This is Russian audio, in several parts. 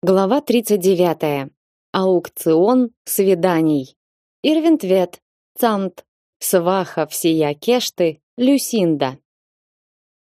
Глава 39. Аукцион свиданий. Ирвинтвет, Цант, Сваха всея Кешты, Люсинда.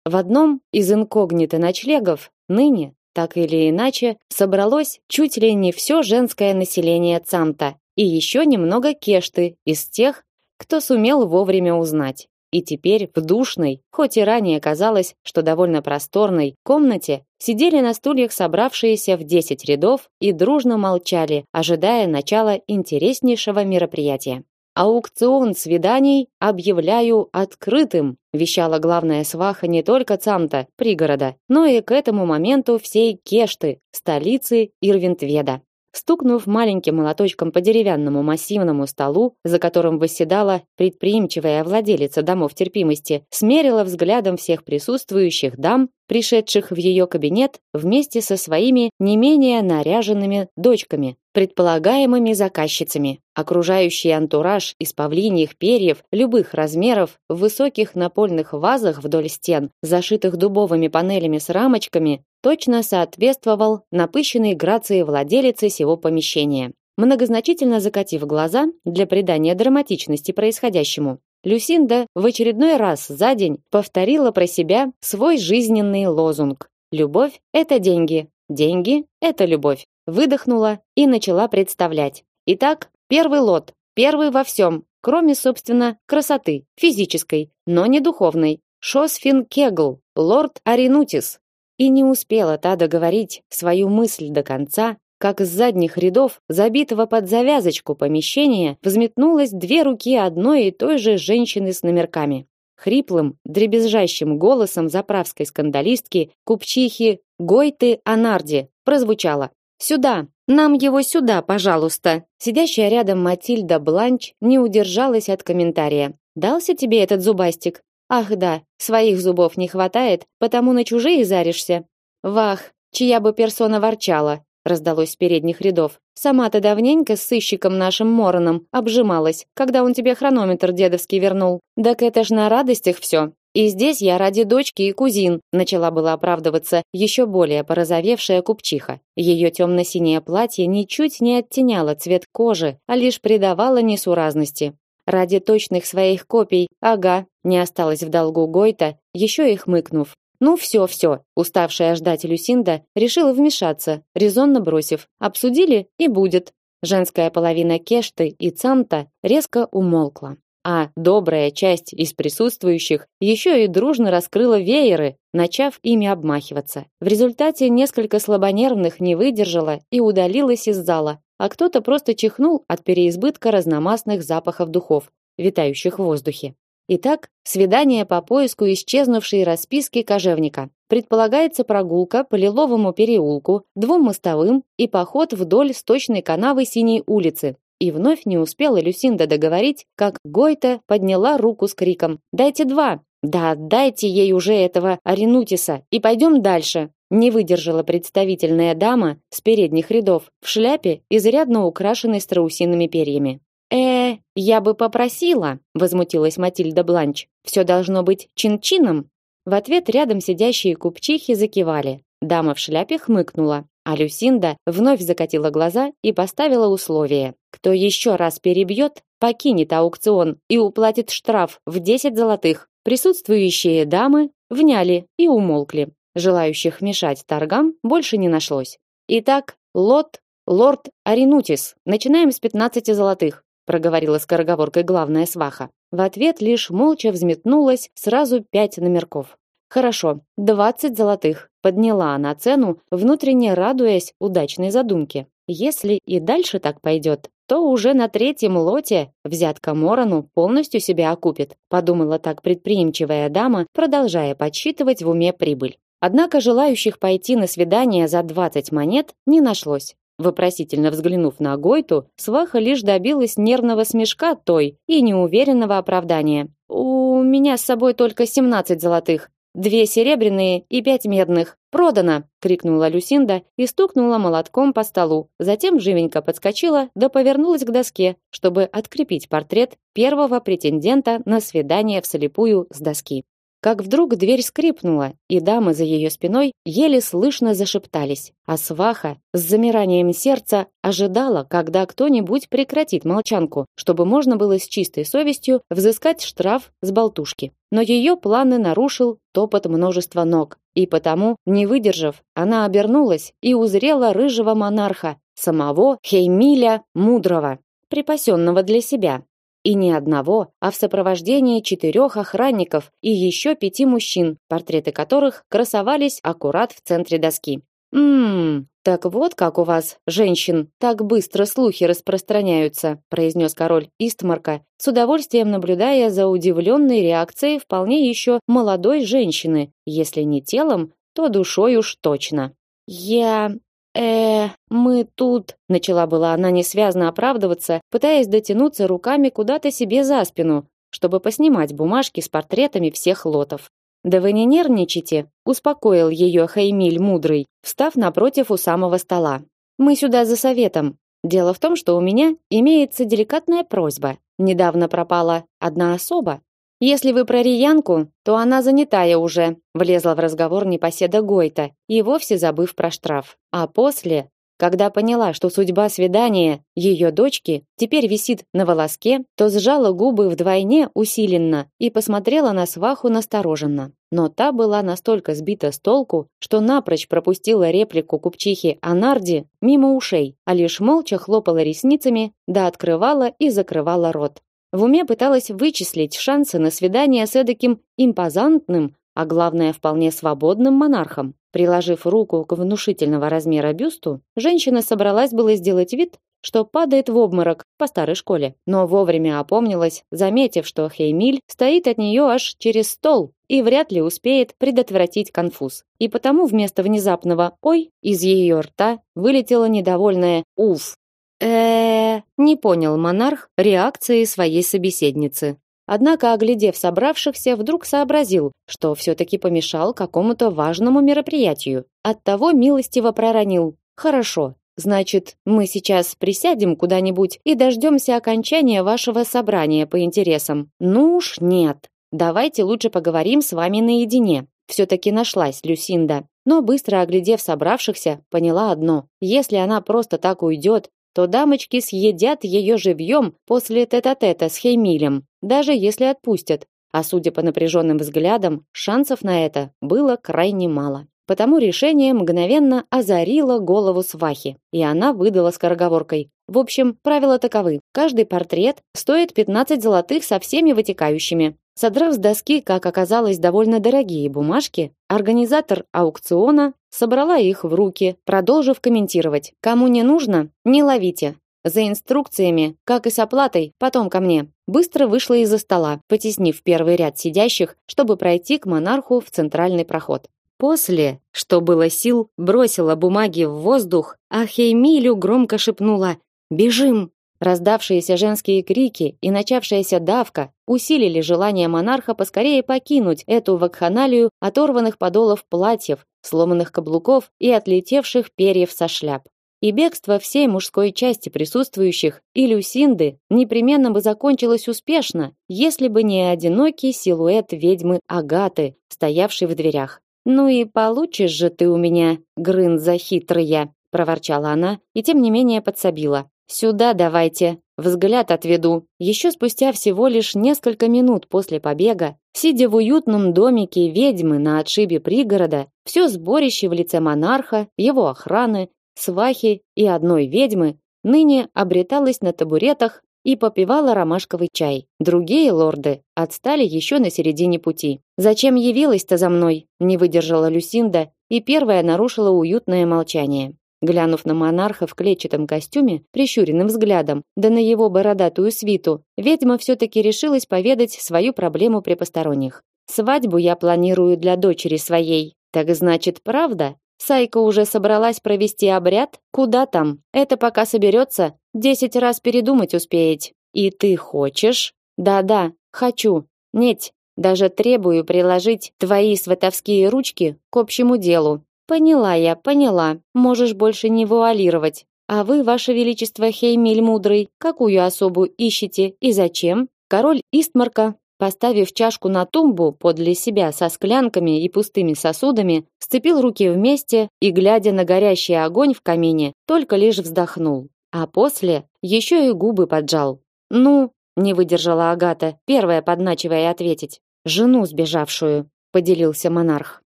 В одном из инкогнито ночлегов ныне, так или иначе, собралось чуть ли не все женское население Цанта и еще немного Кешты из тех, кто сумел вовремя узнать. И теперь в душной, хоть и ранее казалось, что довольно просторной, комнате сидели на стульях собравшиеся в десять рядов и дружно молчали, ожидая начала интереснейшего мероприятия. Аукцион свиданий объявляю открытым, вещала главная сваха не только Цамта, пригорода, но и к этому моменту всей Кешты, столицы Ирвинтведа. Стукнув маленьким молоточком по деревянному массивному столу, за которым восседала предприимчивая владелица домов терпимости, смерила взглядом всех присутствующих дам, пришедших в ее кабинет вместе со своими не менее наряженными дочками, предполагаемыми заказчицами. Окружающий антураж из павлиньих перьев любых размеров в высоких напольных вазах вдоль стен, зашитых дубовыми панелями с рамочками, точно соответствовал напыщенной грации владелицы сего помещения. Многозначительно закатив глаза для придания драматичности происходящему, Люсинда в очередной раз за день повторила про себя свой жизненный лозунг: "Любовь это деньги, деньги это любовь". Выдохнула и начала представлять. Итак, первый лот, первый во всем, кроме собственно красоты физической, но не духовной. Шосфин Кегл, лорд Аринутис, и не успела та договорить свою мысль до конца, как с задних рядов, забитого под завязочку помещения, взметнулось две руки одной и той же женщины с номерками. Хриплым, дребезжащим голосом заправской скандалистки, купчихи Гойты Анарди прозвучало «Сюда! Нам его сюда, пожалуйста!» Сидящая рядом Матильда Бланч не удержалась от комментария. «Дался тебе этот зубастик? Ах да, своих зубов не хватает, потому на чужие заришься. Вах, чья бы персона ворчала, раздалось с передних рядов. Сама-то давненько с сыщиком нашим Мороном обжималась, когда он тебе хронометр дедовский вернул. Так это ж на радостях все. И здесь я ради дочки и кузин, начала была оправдываться еще более порозовевшая купчиха. Ее темно-синее платье ничуть не оттеняло цвет кожи, а лишь придавало несуразности. Ради точных своих копий, ага, не осталось в долгу Гойта, еще и хмыкнув. Ну все, все. Уставшая ждать Люсинда решила вмешаться, резонно бросив: "Обсудили и будет". Женская половина Кешты и Цамта резко умолкла, а добрая часть из присутствующих еще и дружно раскрыла вееры, начав ими обмахиваться. В результате несколько слабонервных не выдержала и удалилась из зала, а кто-то просто чихнул от переизбытка разномастных запахов духов, витающих в воздухе. Итак, свидание по поиску исчезнувшей расписки кожевника. Предполагается прогулка по Лиловому переулку, двум мостовым и поход вдоль сточной канавы Синей улицы. И вновь не успела Люсинда договорить, как Гойта подняла руку с криком: "Дайте два!" "Да дайте ей уже этого Аринутиса и пойдем дальше". Не выдержала представительная дама с передних рядов в шляпе, изрядно украшенной страусиными перьями. Э, я бы попросила, возмутилась Матильда Бланч. Все должно быть чин-чином. В ответ рядом сидящие купчихи закивали. Дама в шляпе хмыкнула, а Люсинда вновь закатила глаза и поставила условие: кто еще раз перебьет, покинет аукцион и уплатит штраф в 10 золотых. Присутствующие дамы вняли и умолкли. Желающих мешать торгам больше не нашлось. Итак, лот лорд Аринутис. Начинаем с 15 золотых проговорила скороговоркой главная сваха. В ответ лишь молча взметнулось сразу пять номерков. Хорошо, двадцать золотых. Подняла она цену, внутренне радуясь удачной задумке. Если и дальше так пойдет, то уже на третьем лоте взятка Морону полностью себя окупит, подумала так предприимчивая дама, продолжая подсчитывать в уме прибыль. Однако желающих пойти на свидание за 20 монет не нашлось. Вопросительно взглянув на Гойту, сваха лишь добилась нервного смешка той и неуверенного оправдания. «У меня с собой только семнадцать золотых, две серебряные и пять медных. Продано!» — крикнула Люсинда и стукнула молотком по столу. Затем живенько подскочила да повернулась к доске, чтобы открепить портрет первого претендента на свидание вслепую с доски. Как вдруг дверь скрипнула, и дамы за ее спиной еле слышно зашептались. А сваха с замиранием сердца ожидала, когда кто-нибудь прекратит молчанку, чтобы можно было с чистой совестью взыскать штраф с болтушки. Но ее планы нарушил топот множества ног, и потому, не выдержав, она обернулась и узрела рыжего монарха, самого Хеймиля Мудрого, припасенного для себя и не одного, а в сопровождении четырех охранников и еще пяти мужчин, портреты которых красовались аккурат в центре доски. «Ммм, так вот как у вас, женщин, так быстро слухи распространяются», произнес король Истмарка, с удовольствием наблюдая за удивленной реакцией вполне еще молодой женщины, если не телом, то душой уж точно. «Я э мы тут...» Начала была она несвязно оправдываться, пытаясь дотянуться руками куда-то себе за спину, чтобы поснимать бумажки с портретами всех лотов. «Да вы не нервничайте», — успокоил ее Хаймиль Мудрый, встав напротив у самого стола. «Мы сюда за советом. Дело в том, что у меня имеется деликатная просьба. Недавно пропала одна особа, если вы про Риянку, то она занятая уже, влезла в разговор непоседа Гойта, и вовсе забыв про штраф. А после, когда поняла, что судьба свидания ее дочки теперь висит на волоске, то сжала губы вдвойне усиленно и посмотрела на сваху настороженно. Но та была настолько сбита с толку, что напрочь пропустила реплику купчихи Анарди мимо ушей, а лишь молча хлопала ресницами, да открывала и закрывала рот. В уме пыталась вычислить шансы на свидание с эдаким импозантным, а главное, вполне свободным монархом. Приложив руку к внушительного размера бюсту, женщина собралась было сделать вид, что падает в обморок по старой школе, но вовремя опомнилась, заметив, что Хеймиль стоит от нее аж через стол и вряд ли успеет предотвратить конфуз. И потому вместо внезапного «ой» из ее рта вылетело недовольное «уф», э не понял монарх реакции своей собеседницы. Однако, оглядев собравшихся, вдруг сообразил, что все-таки помешал какому-то важному мероприятию. Оттого милостиво проронил. «Хорошо, значит, мы сейчас присядем куда-нибудь и дождемся окончания вашего собрания по интересам». «Ну уж нет. Давайте лучше поговорим с вами наедине». Все-таки нашлась Люсинда. Но быстро оглядев собравшихся, поняла одно. Если она просто так уйдет, то дамочки съедят ее живьем после тета-тета с Хеймилем, даже если отпустят. А судя по напряженным взглядам, шансов на это было крайне мало. Потому решение мгновенно озарило голову свахи, и она выдала скороговоркой. В общем, правила таковы. Каждый портрет стоит 15 золотых со всеми вытекающими. Содрав с доски, как оказалось, довольно дорогие бумажки, организатор аукциона собрала их в руки, продолжив комментировать. Кому не нужно, не ловите. За инструкциями, как и с оплатой, потом ко мне. Быстро вышла из-за стола, потеснив первый ряд сидящих, чтобы пройти к монарху в центральный проход. После, что было сил, бросила бумаги в воздух, а Хеймилю громко шепнула «Бежим!». Раздавшиеся женские крики и начавшаяся давка усилили желание монарха поскорее покинуть эту вакханалию оторванных подолов платьев, сломанных каблуков и отлетевших перьев со шляп. И бегство всей мужской части присутствующих и Люсинды непременно бы закончилось успешно, если бы не одинокий силуэт ведьмы Агаты, стоявшей в дверях. «Ну и получишь же ты у меня, грынза хитрая!» проворчала она и тем не менее подсобила. Сюда давайте, взгляд отведу. Еще спустя всего лишь несколько минут после побега, сидя в уютном домике ведьмы на отшибе пригорода, все сборище в лице монарха, его охраны, свахи и одной ведьмы ныне обреталось на табуретах и попивало ромашковый чай. Другие лорды отстали еще на середине пути. Зачем явилась-то за мной? Не выдержала Люсинда и первая нарушила уютное молчание. Глянув на монарха в клетчатом костюме, прищуренным взглядом, да на его бородатую свиту, ведьма все-таки решилась поведать свою проблему при посторонних. «Свадьбу я планирую для дочери своей. Так значит, правда? Сайка уже собралась провести обряд? Куда там? Это пока соберется, десять раз передумать успеет. И ты хочешь? Да-да, хочу. Нет, даже требую приложить твои сватовские ручки к общему делу. Поняла я, поняла. Можешь больше не вуалировать. А вы, ваше величество Хеймиль мудрый, какую особу ищете и зачем? Король Истмарка поставив чашку на тумбу подле себя со склянками и пустыми сосудами, сцепил руки вместе и, глядя на горящий огонь в камине, только лишь вздохнул. А после еще и губы поджал. «Ну?» — не выдержала Агата, первая подначивая ответить. «Жену сбежавшую», — поделился монарх.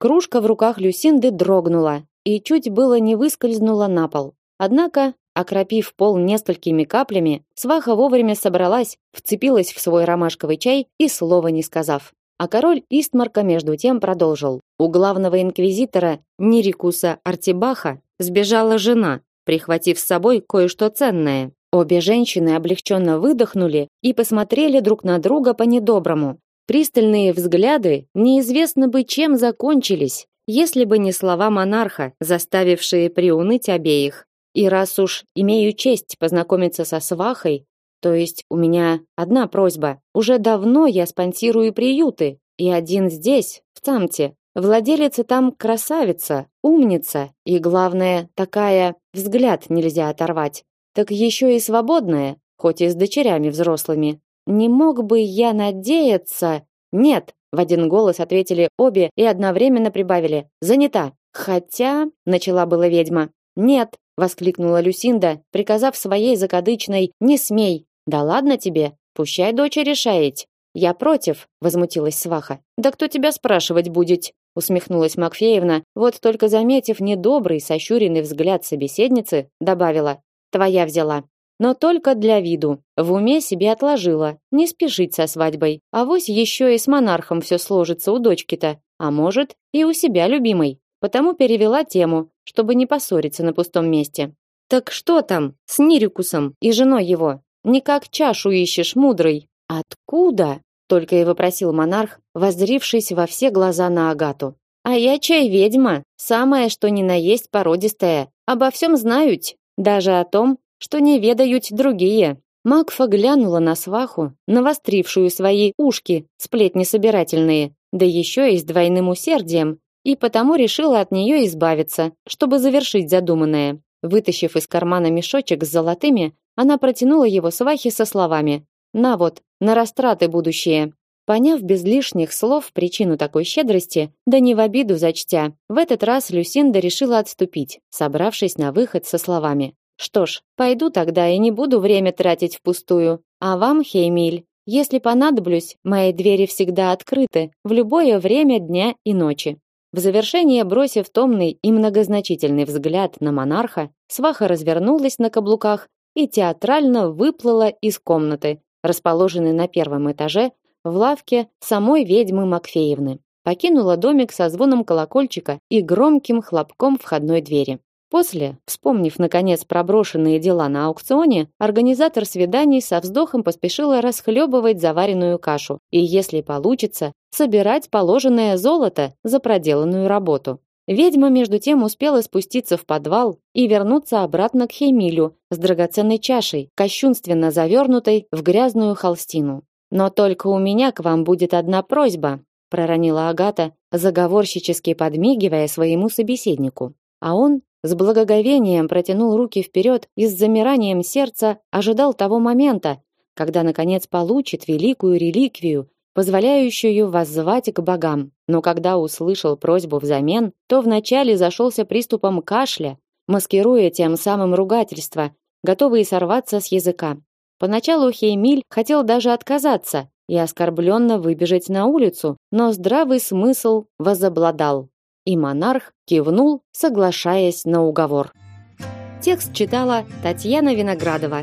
Кружка в руках Люсинды дрогнула и чуть было не выскользнула на пол. Однако Окропив пол несколькими каплями, сваха вовремя собралась, вцепилась в свой ромашковый чай и слова не сказав. А король Истмарка между тем продолжил. У главного инквизитора Нирикуса Артибаха сбежала жена, прихватив с собой кое-что ценное. Обе женщины облегченно выдохнули и посмотрели друг на друга по-недоброму. Пристальные взгляды неизвестно бы чем закончились, если бы не слова монарха, заставившие приуныть обеих. И раз уж имею честь познакомиться со свахой, то есть у меня одна просьба. Уже давно я спонсирую приюты, и один здесь, в Цамте. Владелица там красавица, умница, и главное, такая, взгляд нельзя оторвать. Так еще и свободная, хоть и с дочерями взрослыми. Не мог бы я надеяться? Нет, в один голос ответили обе и одновременно прибавили: "Занята". Хотя, начала была ведьма. Нет, воскликнула Люсинда, приказав своей закадычной: "Не смей". "Да ладно тебе, пущай дочь решает". "Я против", возмутилась сваха. "Да кто тебя спрашивать будет?" усмехнулась Макфеевна, вот только заметив недобрый сощуренный взгляд собеседницы, добавила: "Твоя взяла". Но только для виду. В уме себе отложила. Не спешить со свадьбой. А вось еще и с монархом все сложится у дочки-то. А может, и у себя любимой. Потому перевела тему, чтобы не поссориться на пустом месте. Так что там с Нирикусом и женой его? Никак чашу ищешь, мудрый. Откуда? Только и вопросил монарх, воззрившись во все глаза на Агату. А я чай ведьма, самая что ни на есть породистая. Обо всем знают, даже о том, что не ведают другие. Макфа глянула на сваху, навострившую свои ушки, сплетни собирательные, да еще и с двойным усердием, и потому решила от нее избавиться, чтобы завершить задуманное. Вытащив из кармана мешочек с золотыми, она протянула его свахе со словами: "На вот, на растраты будущие". Поняв без лишних слов причину такой щедрости, да не в обиду зачтя, в этот раз Люсинда решила отступить, собравшись на выход со словами: "Что ж, пойду тогда и не буду время тратить впустую. А вам, Хеймиль, если понадоблюсь, мои двери всегда открыты в любое время дня и ночи". В завершение, бросив томный и многозначительный взгляд на монарха, сваха развернулась на каблуках и театрально выплыла из комнаты, расположенной на первом этаже, в лавке самой ведьмы Макфеевны. Покинула домик со звоном колокольчика и громким хлопком входной двери. После, вспомнив наконец проброшенные дела на аукционе, организатор свиданий со вздохом поспешила расхлебывать заваренную кашу и, если получится, собирать положенное золото за проделанную работу. Ведьма между тем успела спуститься в подвал и вернуться обратно к Хемилю с драгоценной чашей, кощунственно завернутой в грязную холстину. Но только у меня к вам будет одна просьба, проронила Агата, заговорщически подмигивая своему собеседнику. А он с благоговением протянул руки вперед и с замиранием сердца ожидал того момента, когда наконец получит великую реликвию, позволяющую воззвать к богам. Но когда услышал просьбу взамен, то вначале зашелся приступом кашля, маскируя тем самым ругательство, готовые сорваться с языка. Поначалу Хеймиль хотел даже отказаться и оскорбленно выбежать на улицу, но здравый смысл возобладал и монарх кивнул, соглашаясь на уговор. Текст читала Татьяна Виноградова.